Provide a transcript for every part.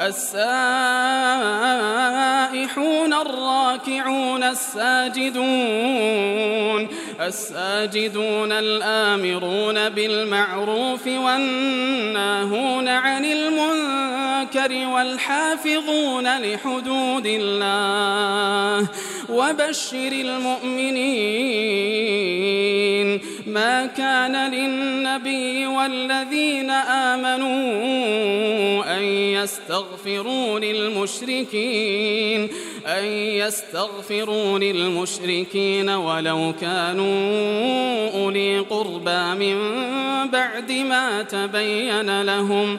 السائحون الراكعون الساجدون الساجدون الآمرون بالمعروف والناهون عن المنكر والحافظون لحدود الله وبشر المؤمنين ما كان للنبي والذين آمنوا أن يستغفروا للمشركين أن يستغفروا للمشركين ولو كانوا أولي قربى من بعد ما تبين لهم.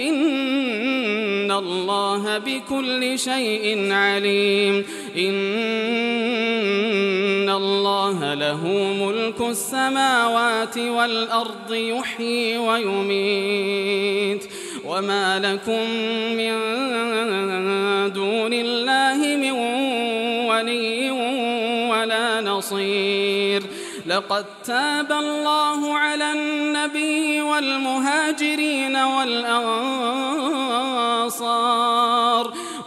إن الله بكل شيء عليم. إن الله له ملك السماوات والأرض يحيي ويميت. وما لكم من دون الله من ولي ولا نصير. لقد تاب الله على النبي والمهاجرين والأنصار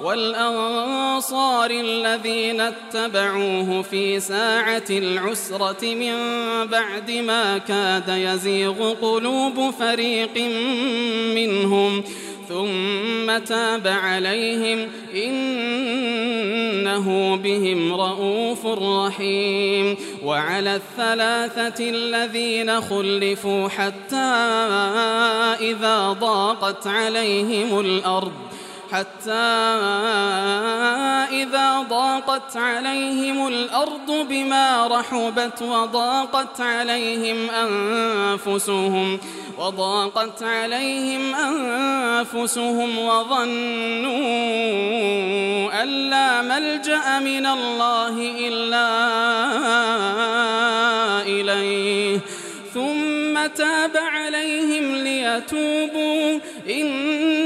والأنصار الذين اتبعوه في ساعة العسرة من بعد ما كاد يزيغ قلوب فريق منهم ثم تاب عليهم إنه بهم رءوف رحيم وعلى الثلاثة الذين خلفوا حتى إذا ضاقت عليهم الأرض حتى إذا ضاقت عليهم الأرض بما رحبت وضاقت عليهم أنفسهم وضاقت عليهم أنفسهم وظنوا أن لا ملجأ من الله إلا إليه. ثم تاب عليهم ليتوبوا إن